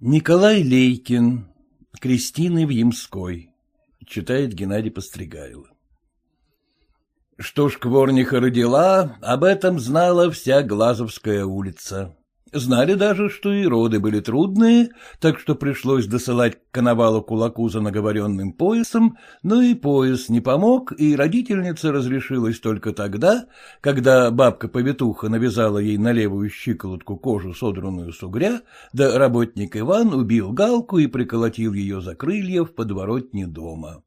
Николай Лейкин. Кристины в Ямской. Читает Геннадий Постригайло. Что ж Кворниха родила, об этом знала вся Глазовская улица. Знали даже, что и роды были трудные, так что пришлось досылать к коновалу кулаку за наговоренным поясом, но и пояс не помог, и родительница разрешилась только тогда, когда бабка-повитуха навязала ей на левую щиколотку кожу, содранную с угря, да работник Иван убил галку и приколотил ее за крылья в подворотне дома.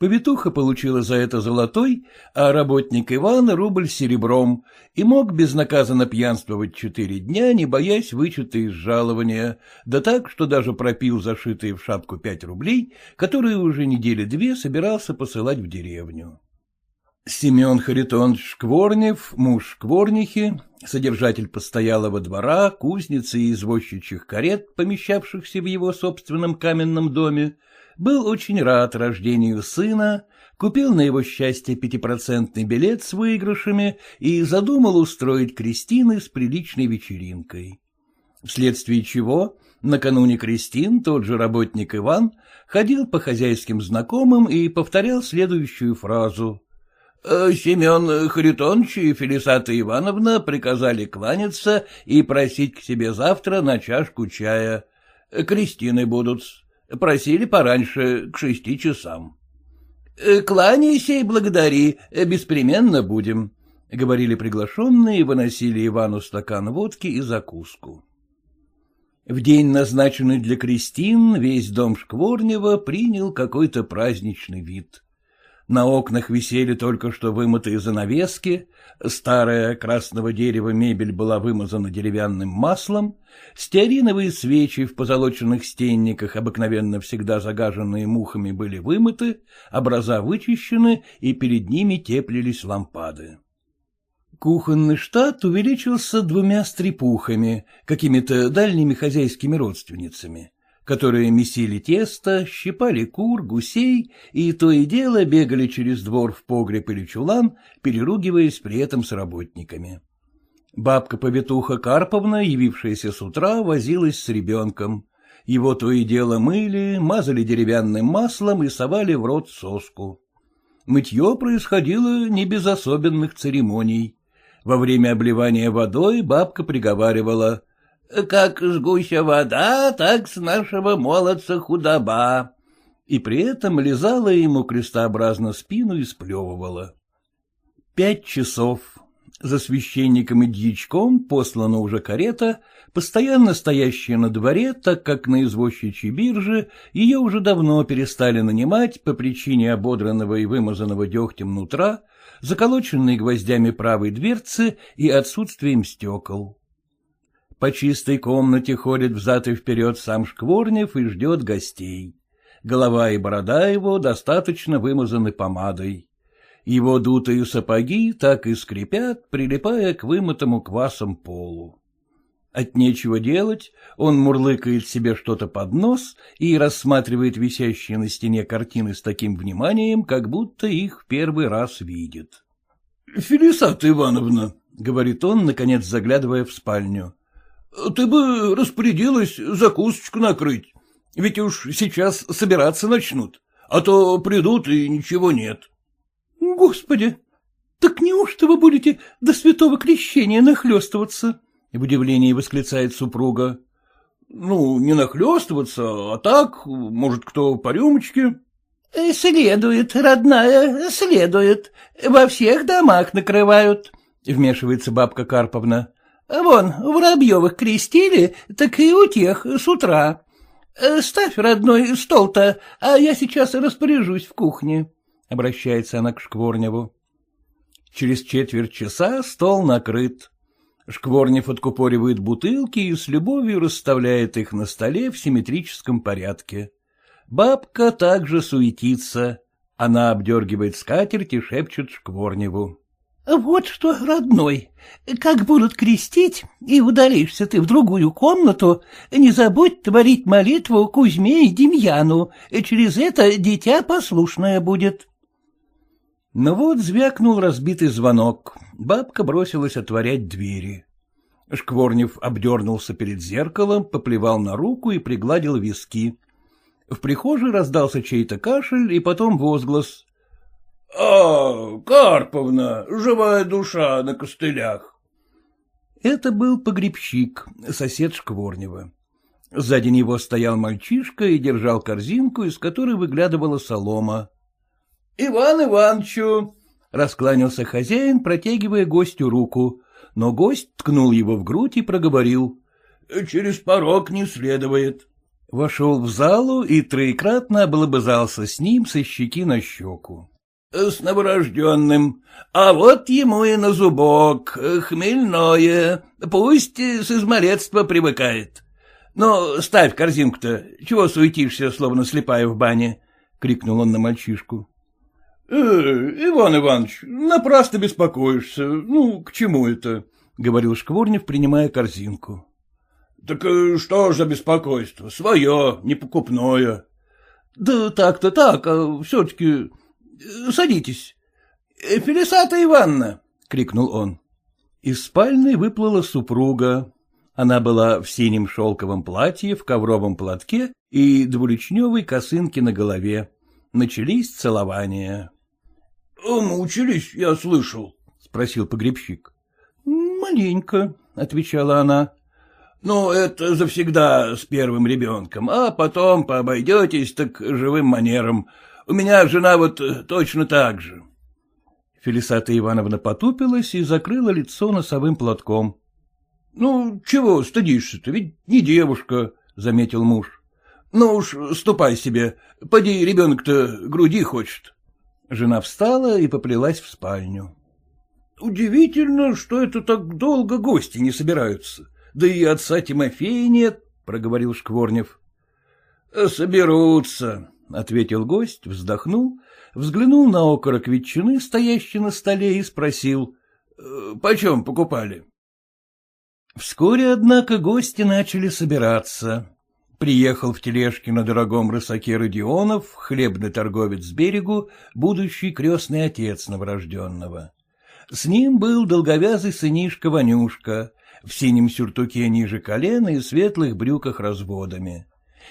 Повитуха получила за это золотой, а работник Иван — рубль серебром, и мог безнаказанно пьянствовать четыре дня, не боясь вычета из жалования, да так, что даже пропил зашитые в шапку пять рублей, которые уже недели две собирался посылать в деревню. Семен Харитонович Шкворнев, муж Шкворнихи, содержатель постоялого двора, кузницы и извозчичьих карет, помещавшихся в его собственном каменном доме, был очень рад рождению сына, купил на его счастье пятипроцентный билет с выигрышами и задумал устроить крестины с приличной вечеринкой. Вследствие чего накануне крестин тот же работник Иван ходил по хозяйским знакомым и повторял следующую фразу. «Э, Семен Харитонович и Фелисата Ивановна приказали кланяться и просить к себе завтра на чашку чая. Крестины будут. Просили пораньше, к шести часам. «Э, — Кланяйся и благодари, беспременно будем, — говорили приглашенные и выносили Ивану стакан водки и закуску. В день, назначенный для крестин, весь дом Шкворнева принял какой-то праздничный вид. На окнах висели только что вымытые занавески, старая красного дерева мебель была вымазана деревянным маслом, стеариновые свечи в позолоченных стенниках, обыкновенно всегда загаженные мухами, были вымыты, образа вычищены, и перед ними теплились лампады. Кухонный штат увеличился двумя стрепухами, какими-то дальними хозяйскими родственницами которые месили тесто, щипали кур, гусей и то и дело бегали через двор в погреб или чулан, переругиваясь при этом с работниками. Бабка-повитуха Карповна, явившаяся с утра, возилась с ребенком. Его то и дело мыли, мазали деревянным маслом и совали в рот соску. Мытье происходило не без особенных церемоний. Во время обливания водой бабка приговаривала как с вода, так с нашего молодца худоба. И при этом лизала ему крестообразно спину и сплевывала. Пять часов. За священником и дьячком послана уже карета, постоянно стоящая на дворе, так как на извозчичьей бирже ее уже давно перестали нанимать по причине ободранного и вымазанного дегтем нутра, заколоченной гвоздями правой дверцы и отсутствием стекол. По чистой комнате ходит взад и вперед сам Шкворнев и ждет гостей. Голова и борода его достаточно вымазаны помадой. Его дутые сапоги так и скрипят, прилипая к вымытому квасом полу. От нечего делать, он мурлыкает себе что-то под нос и рассматривает висящие на стене картины с таким вниманием, как будто их в первый раз видит. — Фелисата Ивановна, — говорит он, наконец заглядывая в спальню, — Ты бы распорядилась закусочку накрыть, ведь уж сейчас собираться начнут, а то придут и ничего нет. — Господи, так неужто вы будете до святого крещения нахлестываться? — в удивлении восклицает супруга. — Ну, не нахлестываться, а так, может, кто по рюмочке. — Следует, родная, следует. Во всех домах накрывают, — вмешивается бабка Карповна. Вон, Воробьевых крестили, так и у тех с утра. Ставь, родной, стол-то, а я сейчас распоряжусь в кухне, — обращается она к Шкворневу. Через четверть часа стол накрыт. Шкворнев откупоривает бутылки и с любовью расставляет их на столе в симметрическом порядке. Бабка также суетится. Она обдергивает скатерть и шепчет Шкворневу. Вот что, родной, как будут крестить, и удалишься ты в другую комнату, не забудь творить молитву Кузьме и Демьяну, через это дитя послушное будет. Но вот звякнул разбитый звонок, бабка бросилась отворять двери. Шкворнев обдернулся перед зеркалом, поплевал на руку и пригладил виски. В прихожей раздался чей-то кашель и потом возглас. — А, Карповна, живая душа на костылях. Это был погребщик, сосед Шкворнева. Сзади него стоял мальчишка и держал корзинку, из которой выглядывала солома. — Иван Ивановичу! — раскланялся хозяин, протягивая гостю руку, но гость ткнул его в грудь и проговорил. — Через порог не следует. Вошел в залу и троекратно облобызался с ним со щеки на щеку. — С новорожденным. А вот ему и на зубок. Хмельное. Пусть с измалетства привыкает. Ну, ставь корзинку-то. Чего суетишься, словно слепая в бане? — крикнул он на мальчишку. — Э, Иван Иванович, напрасно беспокоишься. Ну, к чему это? — говорил Шкворнев, принимая корзинку. — Так э, что за беспокойство? Свое, не покупное. — Да так-то так, а все-таки... Э, садитесь. Э, — Фелисата Ивановна! — крикнул он. Из спальни выплыла супруга. Она была в синем шелковом платье, в ковровом платке и двуличневой косынке на голове. Начались целования. — Мучились, я слышал, — спросил погребщик. — Маленько, — отвечала она. — Ну, это завсегда с первым ребенком, а потом пообойдетесь так живым манером. У меня жена вот точно так же. Фелисата Ивановна потупилась и закрыла лицо носовым платком. — Ну, чего стыдишься-то, ведь не девушка, — заметил муж. — Ну уж ступай себе, поди ребенок-то груди хочет. Жена встала и поплелась в спальню. — Удивительно, что это так долго гости не собираются. Да и отца Тимофея нет, — проговорил Шкворнев. — Соберутся, — ответил гость, вздохнул, взглянул на окорок ветчины, стоящий на столе, и спросил. «Э, — Почем покупали? Вскоре, однако, гости начали собираться. Приехал в тележке на дорогом рысаке Родионов, хлебный торговец с берегу, будущий крестный отец новорожденного. С ним был долговязый сынишка Ванюшка, в синем сюртуке ниже колена и светлых брюках разводами.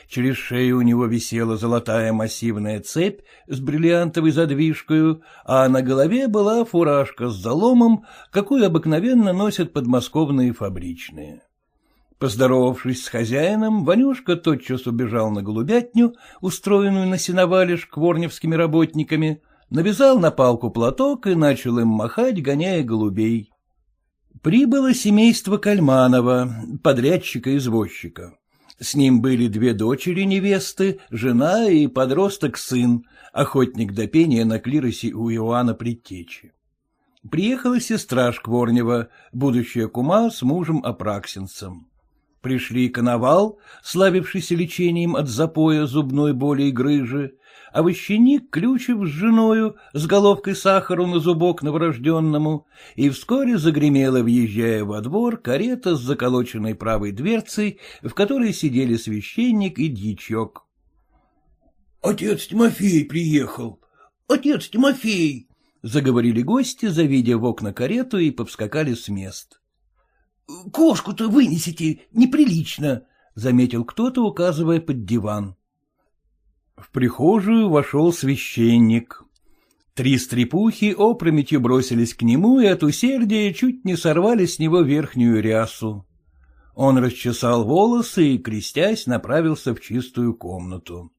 Через шею у него висела золотая массивная цепь с бриллиантовой задвижкой, а на голове была фуражка с заломом, какую обыкновенно носят подмосковные фабричные. Поздоровавшись с хозяином, Ванюшка тотчас убежал на голубятню, устроенную на сеновале шкворневскими работниками, навязал на палку платок и начал им махать, гоняя голубей. Прибыло семейство Кальманова, подрядчика-извозчика. С ним были две дочери невесты, жена и подросток-сын, охотник до пения на клиросе у Иоанна Предтечи. Приехала сестра Шкворнева, будущая кума с мужем Апраксинцем. Пришли коновал, славившийся лечением от запоя, зубной боли и грыжи, овощник Ключев с женою, с головкой сахару на зубок новорожденному, и вскоре загремела, въезжая во двор, карета с заколоченной правой дверцей, в которой сидели священник и дьячок. — Отец Тимофей приехал! Отец Тимофей! — заговорили гости, завидя в окна карету, и повскакали с мест. — Кошку-то вынесите, неприлично, — заметил кто-то, указывая под диван. В прихожую вошел священник. Три стрепухи опрометью бросились к нему и от усердия чуть не сорвали с него верхнюю рясу. Он расчесал волосы и, крестясь, направился в чистую комнату.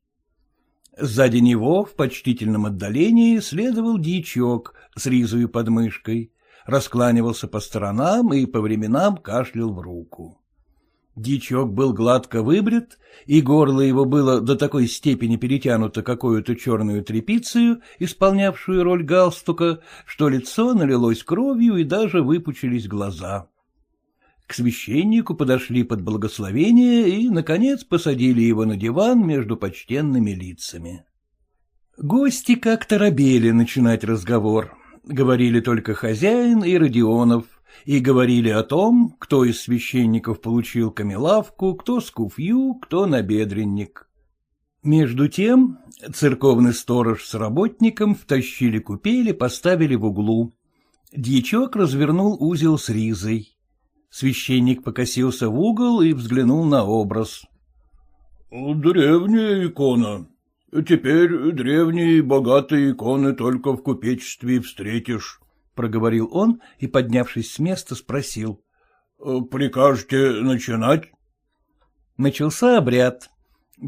Сзади него, в почтительном отдалении, следовал дьячок с ризою под мышкой раскланивался по сторонам и по временам кашлял в руку. Дичок был гладко выбрит, и горло его было до такой степени перетянуто какую-то черную тряпицею, исполнявшую роль галстука, что лицо налилось кровью и даже выпучились глаза. К священнику подошли под благословение и, наконец, посадили его на диван между почтенными лицами. Гости как-то робели начинать разговор. Говорили только хозяин и Родионов, и говорили о том, кто из священников получил камелавку, кто скуфью, кто набедренник. Между тем церковный сторож с работником втащили купели, поставили в углу. Дьячок развернул узел с ризой. Священник покосился в угол и взглянул на образ. — Древняя икона. Теперь древние богатые иконы только в купечестве встретишь, — проговорил он и, поднявшись с места, спросил. — Прикажете начинать? Начался обряд.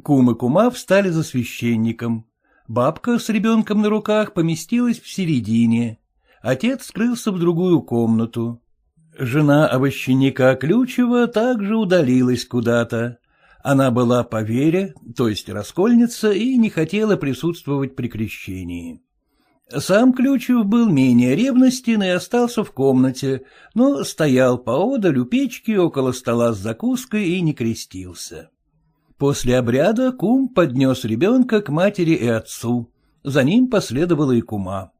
Кум и кума встали за священником. Бабка с ребенком на руках поместилась в середине. Отец скрылся в другую комнату. Жена овощенника Ключева также удалилась куда-то. Она была по вере, то есть раскольница, и не хотела присутствовать при крещении. Сам Ключев был менее ревностен и остался в комнате, но стоял поодаль у печки около стола с закуской и не крестился. После обряда кум поднес ребенка к матери и отцу. За ним последовала и кума.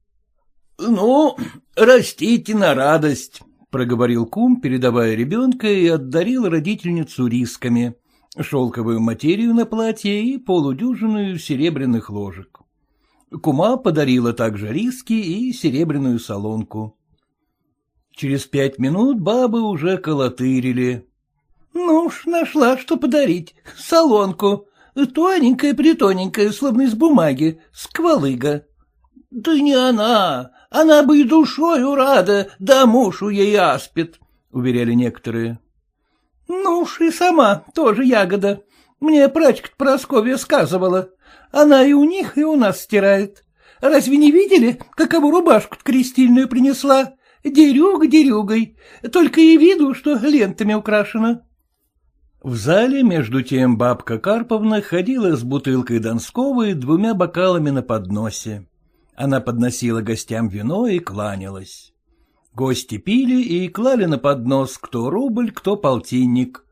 — Ну, растите на радость, — проговорил кум, передавая ребенка, и отдарил родительницу рисками, шелковую материю на платье и полудюжину серебряных ложек. Кума подарила также риски и серебряную солонку. Через пять минут бабы уже колотырили. Ну уж, нашла, что подарить. Солонку. Тоненькая-притоненькая, словно из бумаги, сквалыга. Да не она, она бы и душою рада, да муж у ей аспид, — уверяли некоторые. Ну уж и сама тоже ягода. Мне прачка Просковья сказывала. Она и у них, и у нас стирает. Разве не видели, какову рубашку крестильную принесла? Дерюга дерюгой, только и виду, что лентами украшена. В зале, между тем, бабка Карповна ходила с бутылкой Донского и двумя бокалами на подносе. Она подносила гостям вино и кланялась. Гости пили и клали на поднос кто рубль, кто полтинник.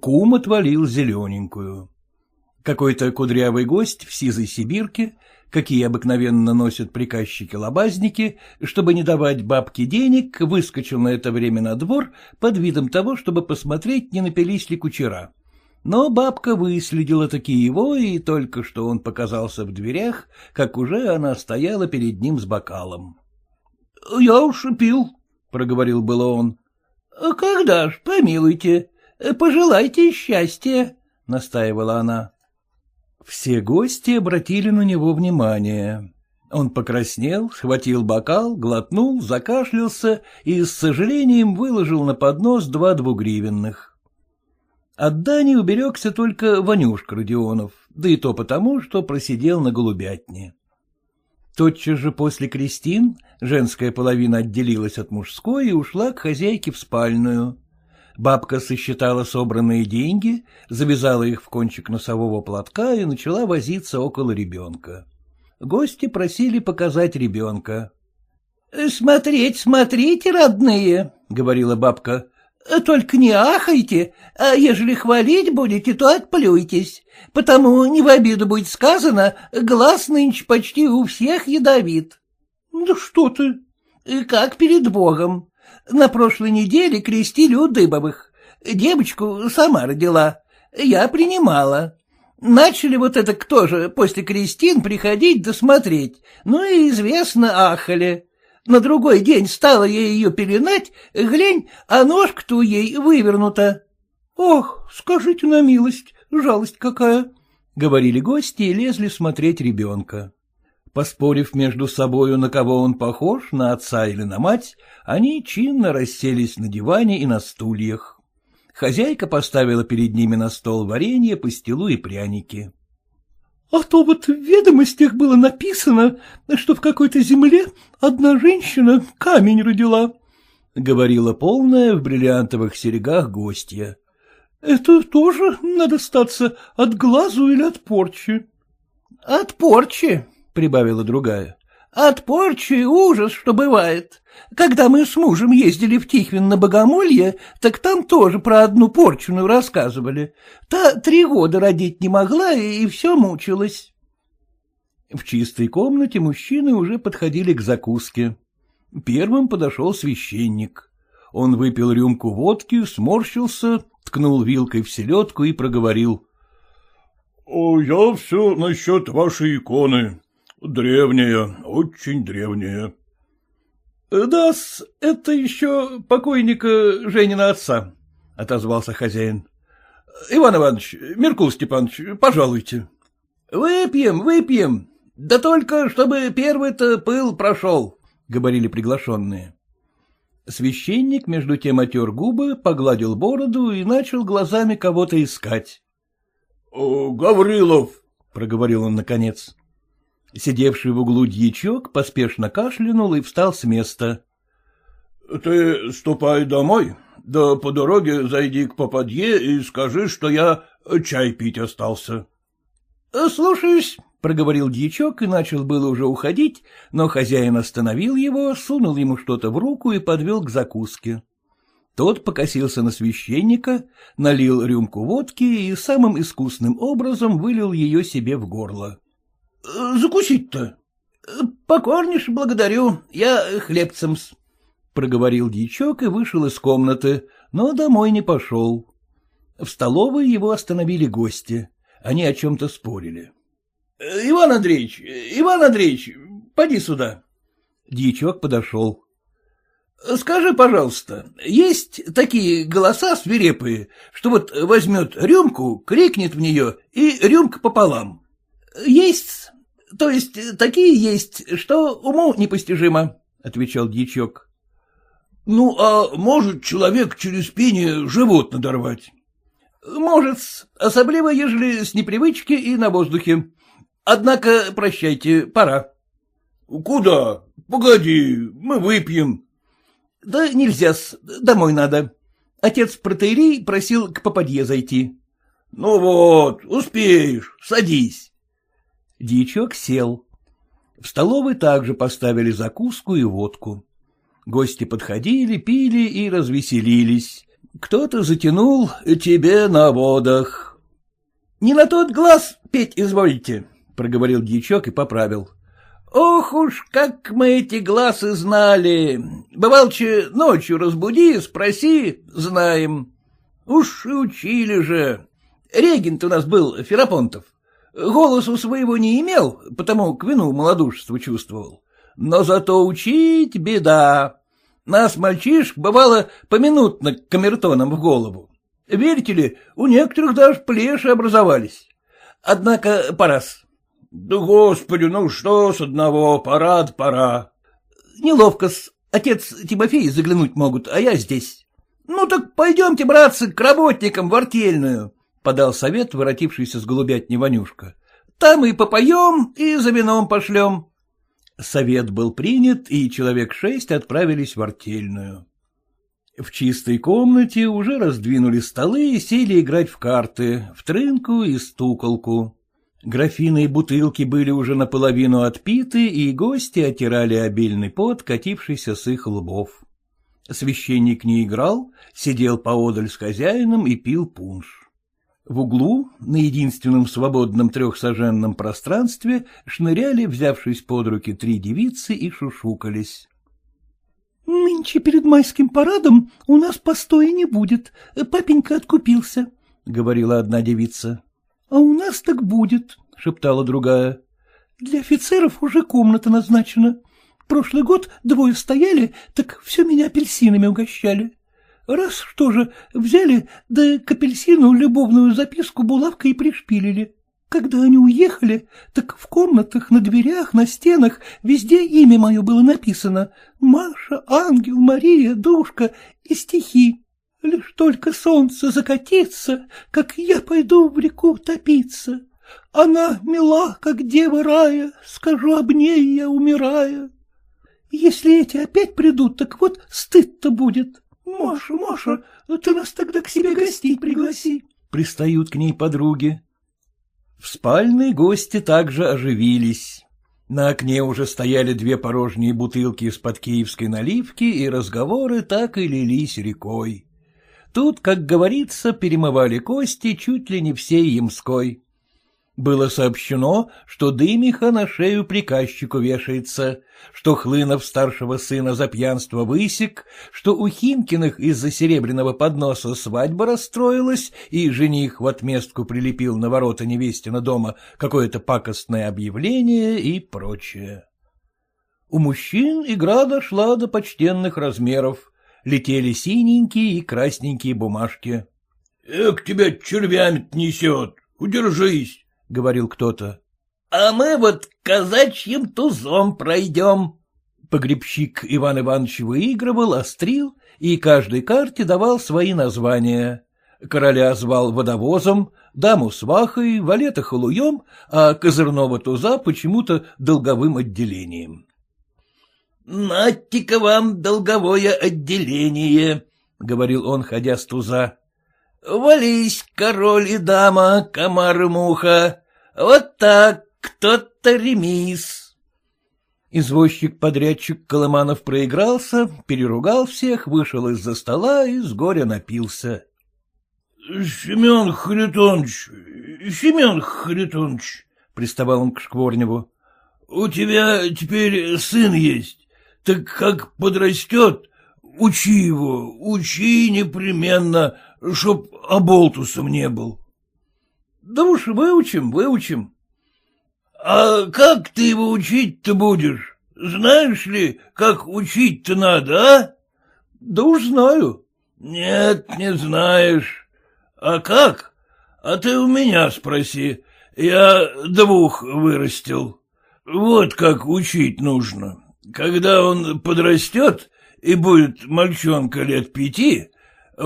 Кум отвалил зелененькую. Какой-то кудрявый гость в сизой сибирке какие обыкновенно носят приказчики-лобазники, чтобы не давать бабке денег, выскочил на это время на двор под видом того, чтобы посмотреть, не напились ли кучера. Но бабка выследила таки его, и только что он показался в дверях, как уже она стояла перед ним с бокалом. — Я уж пил, — проговорил было он. — Когда ж, помилуйте, пожелайте счастья, — настаивала она. Все гости обратили на него внимание. Он покраснел, схватил бокал, глотнул, закашлялся и с сожалением выложил на поднос два двугривенных. От Дани уберегся только Ванюшка Родионов, да и то потому, что просидел на голубятне. Тотчас же после крестин женская половина отделилась от мужской и ушла к хозяйке в спальную. Бабка сосчитала собранные деньги, завязала их в кончик носового платка и начала возиться около ребенка. Гости просили показать ребенка. — Смотреть, смотрите, родные, — говорила бабка. — Только не ахайте, а ежели хвалить будете, то отплюйтесь, потому не в обиду будет сказано, глаз нынче почти у всех ядовит. — Да что ты? — Как перед Богом. На прошлой неделе крестили у Дыбовых. Девочку сама родила. Я принимала. Начали вот это кто же после крестин приходить досмотреть. Ну и известно ахали. На другой день стала я ее пеленать, глянь, а ножка-то ей вывернута. — Ох, скажите на милость, жалость какая! — говорили гости и лезли смотреть ребенка. Поспорив между собою, на кого он похож, на отца или на мать, они чинно расселись на диване и на стульях. Хозяйка поставила перед ними на стол варенье, пастилу и пряники. — А то вот в ведомостях было написано, что в какой-то земле одна женщина камень родила, — говорила полная в бриллиантовых серегах гостья. — Это тоже надо статься от глазу или от порчи? — От порчи, — прибавила другая. — От порчи ужас, что бывает. Когда мы с мужем ездили в Тихвин на Богомолье, так там тоже про одну порченую рассказывали. Та три года родить не могла и все мучилась. В чистой комнате мужчины уже подходили к закуске. Первым подошел священник. Он выпил рюмку водки, сморщился, ткнул вилкой в селедку и проговорил. — Я все насчет вашей иконы. Древняя, очень древняя. — Да, это еще покойника Женина отца, — отозвался хозяин. — Иван Иванович, Меркул Степанович, пожалуйте. — Выпьем, выпьем. Да только, чтобы первый-то пыл прошел, — говорили приглашенные. Священник, между тем, отер губы, погладил бороду и начал глазами кого-то искать. — Гаврилов, — проговорил он наконец. Сидевший в углу дьячок поспешно кашлянул и встал с места. — Ты ступай домой, да по дороге зайди к попадье и скажи, что я чай пить остался. — Слушаюсь, — проговорил дьячок и начал было уже уходить, но хозяин остановил его, сунул ему что-то в руку и подвел к закуске. Тот покосился на священника, налил рюмку водки и самым искусным образом вылил ее себе в горло. — Закусить-то? — Покорнишь, благодарю, я хлебцем-с, — проговорил дьячок и вышел из комнаты, но домой не пошел. В столовой его остановили гости. Они о чем-то спорили. — Иван Андреевич, Иван Андреевич, поди сюда. Дьячок подошел. — Скажи, пожалуйста, есть такие голоса свирепые, что вот возьмет рюмку, крикнет в нее, и рюмка пополам? — Есть, то есть такие есть, что уму непостижимо, — отвечал дьячок. — Ну, а может человек через пение живот надорвать? — Может, особливо, ежели с непривычки и на воздухе. Однако, прощайте, пора. — Куда? Погоди, мы выпьем. — Да нельзя-с, домой надо. Отец протеерей просил к попадье зайти. — Ну вот, успеешь, садись. Дьячок сел. В столовой также поставили закуску и водку. Гости подходили, пили и развеселились. Кто-то затянул тебе на водах. — Не на тот глаз петь изволите, — проговорил дьячок и поправил. Ох уж, как мы эти глазы знали. Бывалче ночью разбуди, спроси, знаем. Уж и учили же. Регент у нас был Ферапонтов. Голосу своего не имел, потому к вину малодушество чувствовал. Но зато учить беда. Нас, мальчишек, бывало поминутно камертоном в голову. Верите ли, у некоторых даже плеши образовались. Однако, пораз, да господи, ну что с одного, парад пора. Неловко-с, отец Тимофей заглянуть могут, а я здесь. Ну так пойдемте, братцы, к работникам в артельную, — подал совет, воротившийся с голубятни Ванюшка. Там и попоем, и за вином пошлем. Совет был принят, и человек шесть отправились в артельную. В чистой комнате уже раздвинули столы и сели играть в карты, в трынку и стуколку. Графины и бутылки были уже наполовину отпиты, и гости отирали обильный пот, катившийся с их лбов. Священник не играл, сидел поодаль с хозяином и пил пунш. В углу, на единственном свободном трехсоженном пространстве, шныряли, взявшись под руки, три девицы и шушукались. — Нынче перед майским парадом у нас постоя не будет, папенька откупился, — говорила одна девица. — А у нас так будет, — шептала другая. — Для офицеров уже комната назначена. Прошлый год двое стояли, так все меня апельсинами угощали. Раз что же, взяли, да к апельсину любовную записку булавкой пришпилили. Когда они уехали, так в комнатах, на дверях, на стенах везде имя мое было написано. Маша, Ангел, Мария, Душка и стихи. Лишь только солнце закатится, как я пойду в реку топиться. Она мила, как дева рая, скажу об ней я умирая. Если эти опять придут, так вот стыд-то будет. Маша, Маша, ты нас тогда к себе гостить пригласи. Пристают к ней подруги. В спальной гости также оживились. На окне уже стояли две порожние бутылки из-под киевской наливки, и разговоры так и лились рекой. Тут, как говорится, перемывали кости чуть ли не всей Ямской. Было сообщено, что Дымиха на шею приказчику вешается, что Хлынов старшего сына за пьянство высек, что у Хинкиных из-за серебряного подноса свадьба расстроилась, и жених в отместку прилепил на ворота невестина дома какое-то пакостное объявление и прочее. У мужчин игра дошла до почтенных размеров. Летели синенькие и красненькие бумажки. — Эк, тебя червями несет, удержись, — говорил кто-то. — А мы вот казачьим тузом пройдем. Погребщик Иван Иванович выигрывал, острил и каждой карте давал свои названия. Короля звал водовозом, даму свахой, валета халуем, а козырного туза почему-то долговым отделением. — Нате-ка вам долговое отделение, — говорил он, ходя с туза. — Вались, король и дама, комар и муха. Вот так, кто-то ремис. Извозчик-подрядчик Колыманов проигрался, переругал всех, вышел из-за стола и с горя напился. — Семен Харитонович, Семен Харитонович, — приставал он к Шкворневу, — у тебя теперь сын есть, так как подрастет, учи его, учи непременно, чтоб оболтусом не был. — Да уж выучим, выучим. — А как ты его учить-то будешь? Знаешь ли, как учить-то надо, а? — Да уж знаю. — Нет, не знаешь. А как? А ты у меня спроси. Я двух вырастил. Вот как учить нужно. Когда он подрастет и будет мальчонка лет пяти,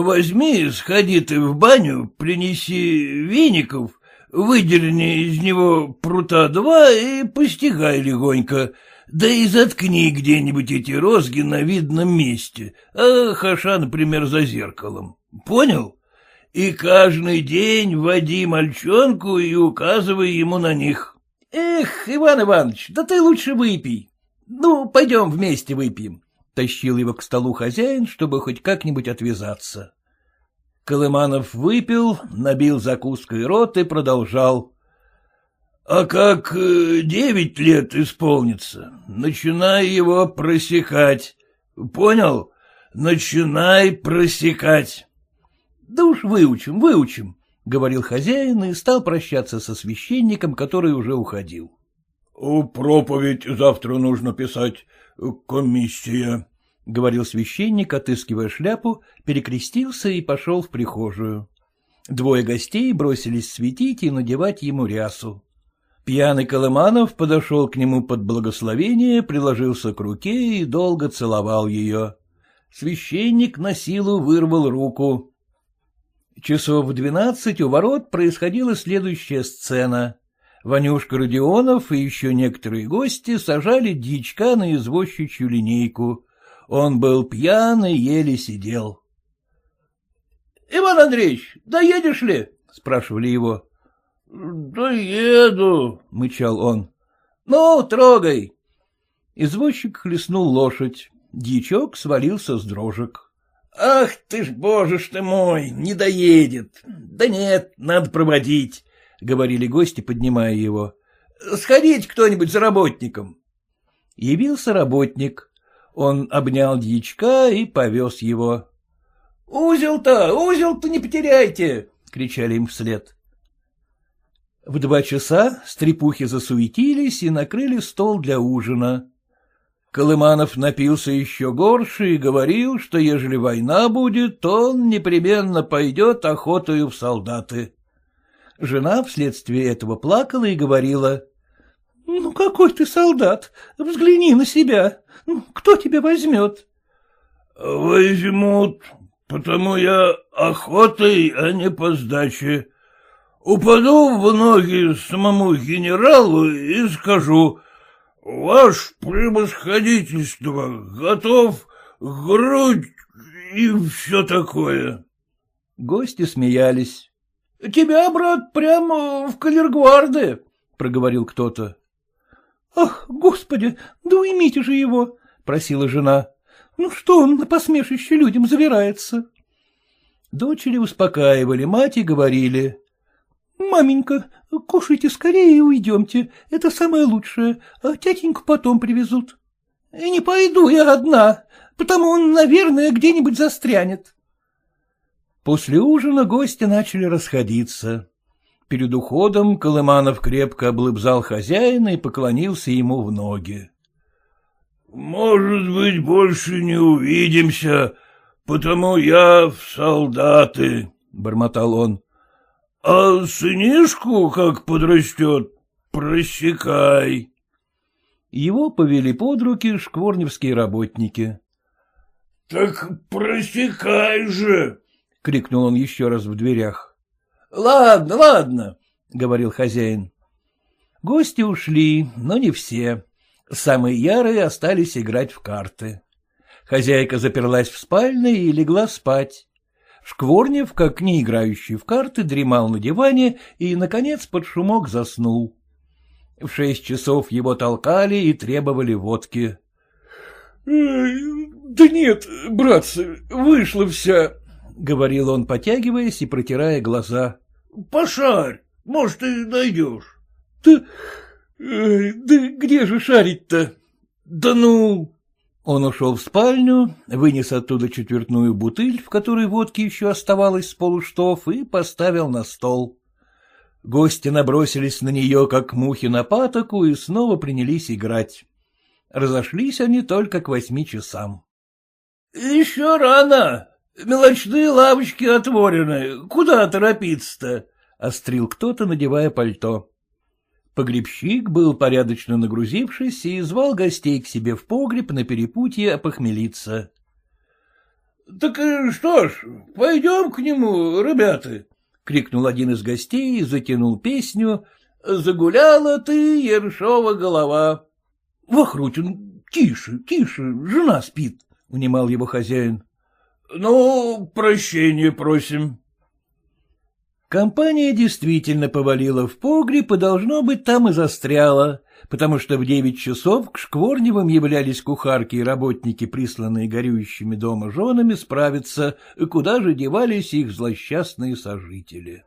возьми, сходи ты в баню, принеси веников, выдерни из него прута два и постигай легонько, да и заткни где-нибудь эти розги на видном месте, а хаша, например, за зеркалом. Понял? И каждый день води мальчонку и указывай ему на них. — Эх, Иван Иванович, да ты лучше выпей. Ну, пойдем вместе выпьем. Тащил его к столу хозяин, чтобы хоть как-нибудь отвязаться. Колыманов выпил, набил закуской рот и продолжал. — А как э, девять лет исполнится, начинай его просекать. Понял? Начинай просекать. — Да уж выучим, выучим, — говорил хозяин и стал прощаться со священником, который уже уходил. — Проповедь завтра нужно писать, комиссия, — говорил священник, отыскивая шляпу, перекрестился и пошел в прихожую. Двое гостей бросились светить и надевать ему рясу. Пьяный Колыманов подошел к нему под благословение, приложился к руке и долго целовал ее. Священник на силу вырвал руку. Часов в двенадцать у ворот происходила следующая сцена. Ванюшка Родионов и еще некоторые гости сажали дичка на извозчичью линейку. Он был пьян и еле сидел. — Иван Андреевич, доедешь ли? — спрашивали его. — Доеду, — мычал он. — Ну, трогай. Извозчик хлестнул лошадь. Дьячок свалился с дрожек. — Ах ты ж, боже ж ты мой, не доедет. Да нет, надо проводить, — говорили гости, поднимая его. — Сходить кто-нибудь за работником. Явился работник. Он обнял дьячка и повез его. — Узел-то, узел-то не потеряйте! — кричали им вслед. В два часа стрепухи засуетились и накрыли стол для ужина. Колыманов напился еще горше и говорил, что ежели война будет, то он непременно пойдет охотою в солдаты. Жена вследствие этого плакала и говорила. — Ну, какой ты солдат? Взгляни на себя. Ну, кто тебя возьмет? — Возьмут, потому я охотой, а не по сдаче. Упаду в ноги самому генералу и скажу, ваше превосходительство, готов грудь и все такое. Гости смеялись. — Тебя, брат, прямо в калергварды, — проговорил кто-то. — Ах, господи, да уймите же его, — просила жена. — Ну что он на посмешище людям завирается? Дочери успокаивали мать и говорили. — Маменька, кушайте скорее и уйдемте, это самое лучшее, а тятеньку потом привезут. — Не пойду я одна, потому он, наверное, где-нибудь застрянет. После ужина гости начали расходиться. Перед уходом Колыманов крепко облыбзал хозяина и поклонился ему в ноги. Может быть, больше не увидимся, потому я в солдаты, — бормотал он. — А сынишку, как подрастет, просекай. Его повели под руки шкворневские работники. — Так просекай же! — крикнул он еще раз в дверях. — Ладно, ладно, — говорил хозяин. Гости ушли, но не все. Самые ярые остались играть в карты. Хозяйка заперлась в спальне и легла спать. Шкворнев, как не играющий в карты, дремал на диване и, наконец, под шумок заснул. В шесть часов его толкали и требовали водки. — Да нет, братцы, вышла вся, — говорил он, потягиваясь и протирая глаза. — Пошарь, может, и найдешь. — Да да где же шарить-то? Да ну... Он ушел в спальню, вынес оттуда четвертную бутыль, в которой водки еще оставалось с полуштов, и поставил на стол. Гости набросились на нее, как мухи на патоку, и снова принялись играть. Разошлись они только к восьми часам. — Еще рано. Мелочные лавочки отворены. Куда торопиться-то? — острил кто-то, надевая пальто. Погребщик был порядочно нагрузившись и звал гостей к себе в погреб на перепутье опохмелиться. — Так э, что ж, пойдем к нему, ребята, — крикнул один из гостей и затянул песню «Загуляла ты, Ершова голова». — Вахрутин, тише, тише, жена спит, — унимал его хозяин. — Ну, прощения просим. Компания действительно повалила в погреб и, должно быть, там и застряла, потому что в девять часов к Шкворневым являлись кухарки и работники, присланные горюющими дома женами, справиться, куда же девались их злосчастные сожители.